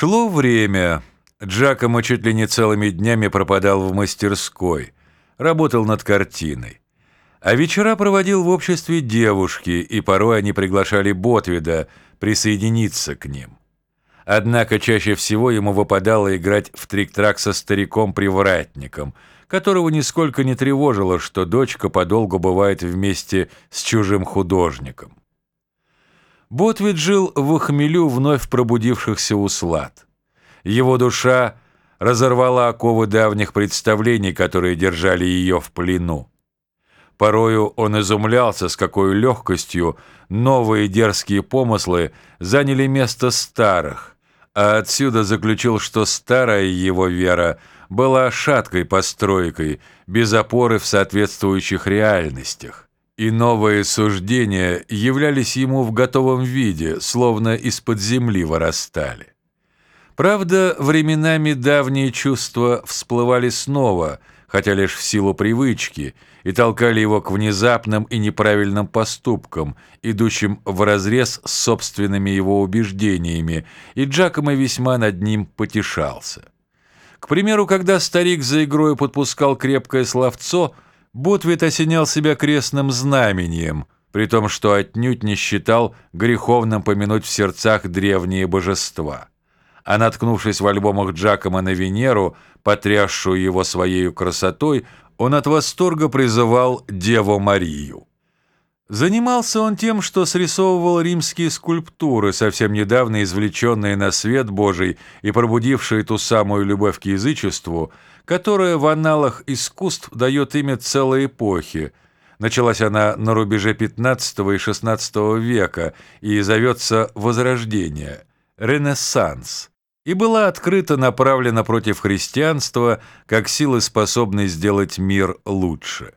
Шло время. Джакомо чуть ли не целыми днями пропадал в мастерской, работал над картиной. А вечера проводил в обществе девушки, и порой они приглашали Ботвида присоединиться к ним. Однако чаще всего ему выпадало играть в трик-трак со стариком-привратником, которого нисколько не тревожило, что дочка подолгу бывает вместе с чужим художником. Ботвид жил в хмелю вновь пробудившихся услад. Его душа разорвала оковы давних представлений, которые держали ее в плену. Порою он изумлялся, с какой легкостью новые дерзкие помыслы заняли место старых, а отсюда заключил, что старая его вера была шаткой постройкой, без опоры в соответствующих реальностях. И новые суждения являлись ему в готовом виде, словно из-под земли вырастали. Правда, временами давние чувства всплывали снова, хотя лишь в силу привычки, и толкали его к внезапным и неправильным поступкам, идущим вразрез с собственными его убеждениями, и Джакомо весьма над ним потешался. К примеру, когда старик за игрой подпускал крепкое словцо, Ботвит осенял себя крестным знамением, при том, что отнюдь не считал греховным помянуть в сердцах древние божества а наткнувшись в альбомах Джакома на Венеру, потрясшую его своей красотой, он от восторга призывал Деву Марию. Занимался он тем, что срисовывал римские скульптуры, совсем недавно извлеченные на свет Божий и пробудившие ту самую любовь к язычеству, которая в аналах искусств дает имя целой эпохи. Началась она на рубеже XV и XVI века и зовется «Возрождение», «Ренессанс» и была открыто направлена против христианства как силы, способной сделать мир лучше.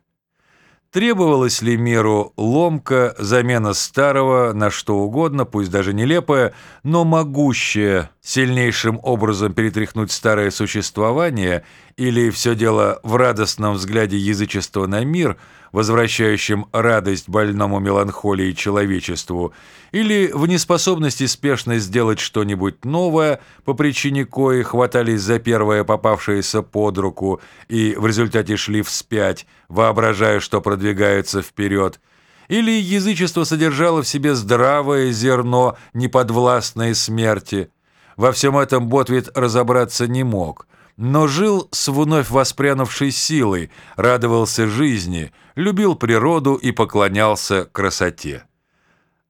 Требовалась ли миру ломка, замена старого на что угодно, пусть даже нелепое, но могущее сильнейшим образом перетряхнуть старое существование, или все дело в радостном взгляде язычества на мир, возвращающем радость больному меланхолии человечеству, или в неспособности спешно сделать что-нибудь новое, по причине кои хватались за первое попавшееся под руку и в результате шли вспять, воображая, что продвигаются вперед, или язычество содержало в себе здравое зерно неподвластной смерти. Во всем этом Ботвит разобраться не мог, но жил с вновь воспрянувшей силой, радовался жизни, любил природу и поклонялся красоте.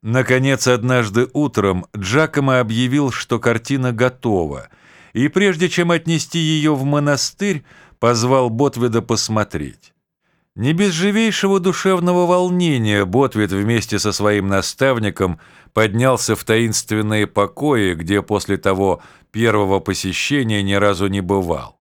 Наконец, однажды утром Джакомо объявил, что картина готова, и прежде чем отнести ее в монастырь, позвал Ботвида посмотреть. Не без живейшего душевного волнения Ботвит вместе со своим наставником поднялся в таинственные покои, где после того первого посещения ни разу не бывал.